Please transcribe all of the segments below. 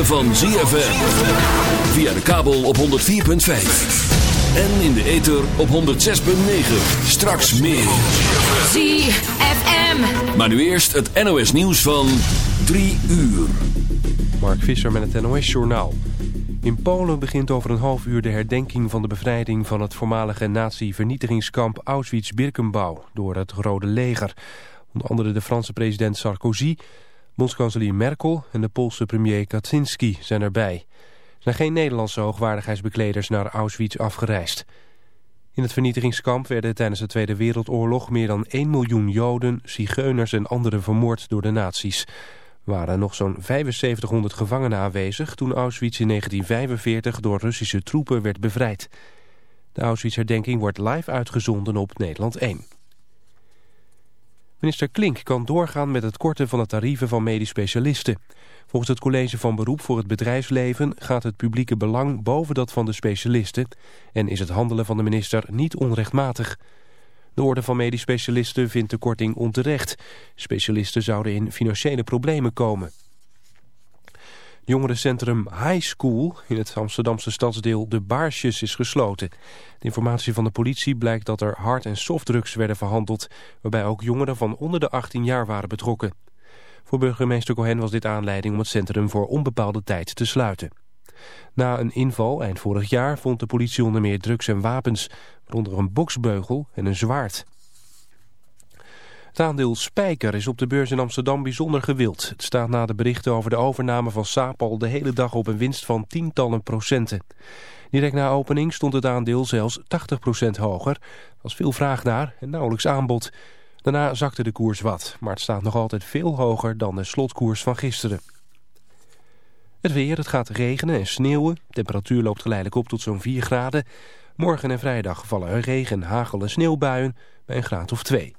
ritme van ZFM. Via de kabel op 104.5. En in de ether op 106.9. Straks meer. ZFM. Maar nu eerst het NOS nieuws van 3 uur. Mark Visser met het NOS Journaal. In Polen begint over een half uur de herdenking van de bevrijding van het voormalige nazi-vernietigingskamp Auschwitz-Birkenbau door het Rode Leger. Onder andere de Franse president Sarkozy, bondskanselier Merkel en de Poolse premier Kaczynski zijn erbij. Er zijn geen Nederlandse hoogwaardigheidsbekleders naar Auschwitz afgereisd. In het vernietigingskamp werden tijdens de Tweede Wereldoorlog meer dan 1 miljoen Joden, Zigeuners en anderen vermoord door de nazi's. Er waren nog zo'n 7500 gevangenen aanwezig toen Auschwitz in 1945 door Russische troepen werd bevrijd. De Auschwitz-herdenking wordt live uitgezonden op Nederland 1. Minister Klink kan doorgaan met het korten van de tarieven van medisch specialisten. Volgens het college van beroep voor het bedrijfsleven gaat het publieke belang boven dat van de specialisten en is het handelen van de minister niet onrechtmatig. De orde van medisch specialisten vindt de korting onterecht. Specialisten zouden in financiële problemen komen. Jongerencentrum High School in het Amsterdamse stadsdeel De Baarsjes is gesloten. De informatie van de politie blijkt dat er hard- en softdrugs werden verhandeld... waarbij ook jongeren van onder de 18 jaar waren betrokken. Voor burgemeester Cohen was dit aanleiding om het centrum voor onbepaalde tijd te sluiten. Na een inval eind vorig jaar vond de politie onder meer drugs en wapens... waaronder een boksbeugel en een zwaard. Het aandeel Spijker is op de beurs in Amsterdam bijzonder gewild. Het staat na de berichten over de overname van Sapal de hele dag op een winst van tientallen procenten. Direct na opening stond het aandeel zelfs 80% hoger. Er was veel vraag naar en nauwelijks aanbod. Daarna zakte de koers wat, maar het staat nog altijd veel hoger dan de slotkoers van gisteren. Het weer, het gaat regenen en sneeuwen. De temperatuur loopt geleidelijk op tot zo'n 4 graden. Morgen en vrijdag vallen er regen, hagel en sneeuwbuien bij een graad of 2.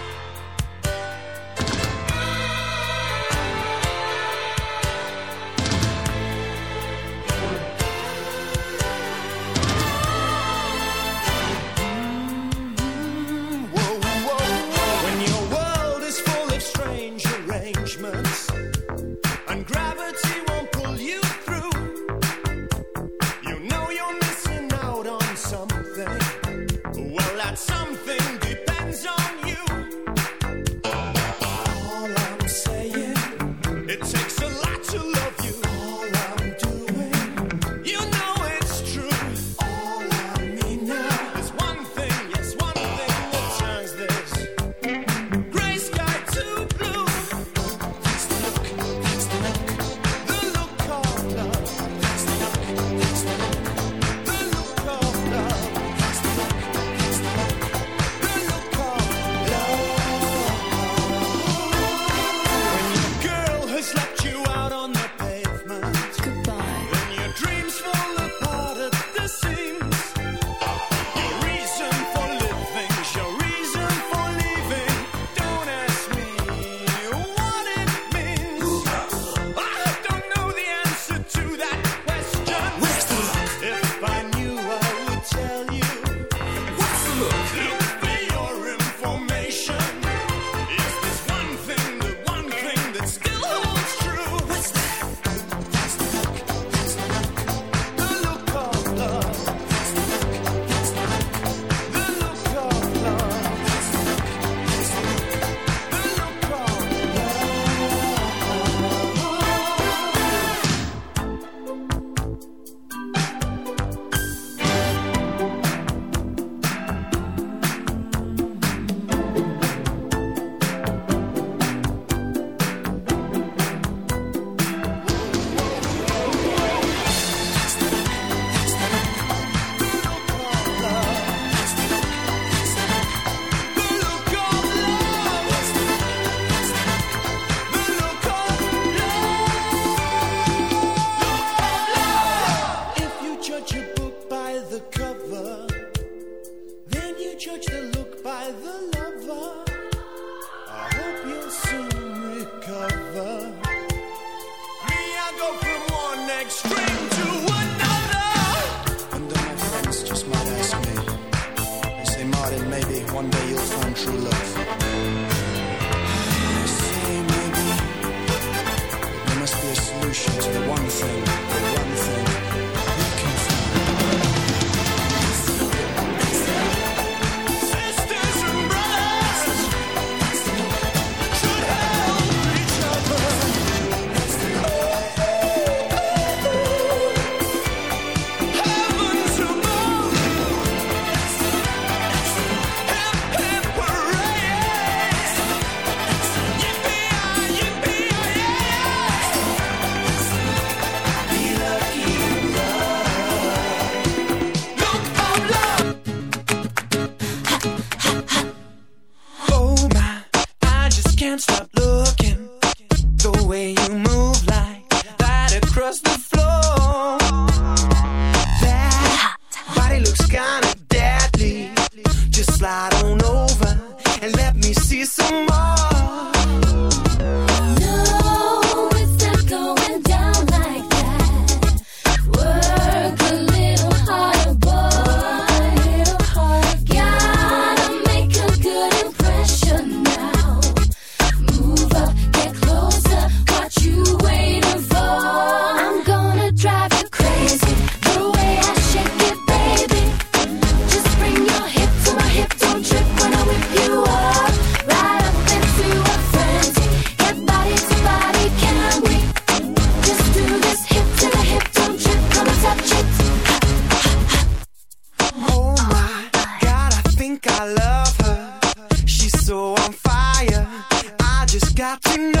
got to know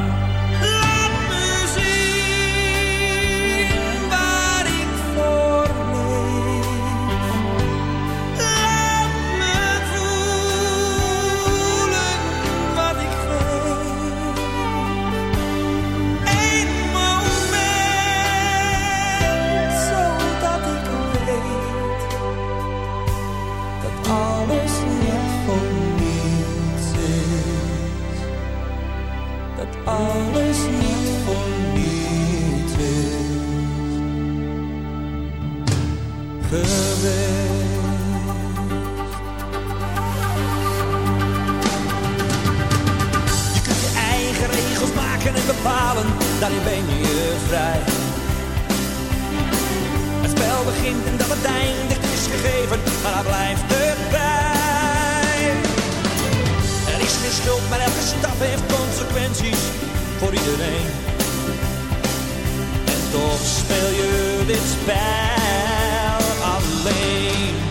alles niet voor niet. Je kunt je eigen regels maken en bepalen, daarin ben je vrij. Het spel begint en dat het eindigt is gegeven, maar hij blijft erbij is geen maar elke stap heeft consequenties voor iedereen. En toch speel je dit spel alleen.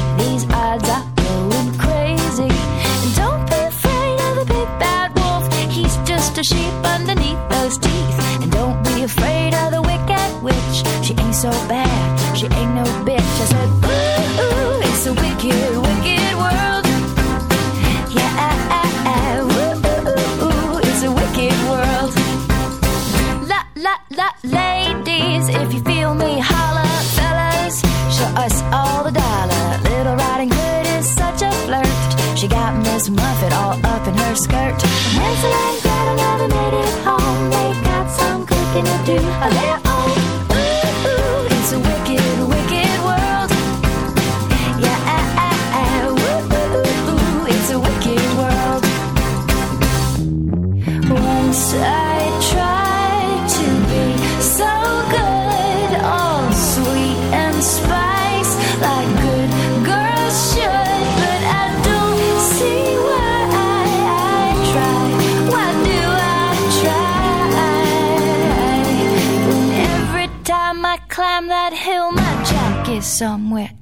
A sheep underneath those teeth. And don't be afraid of the wicked witch. She ain't so bad, she ain't no bitch. I said,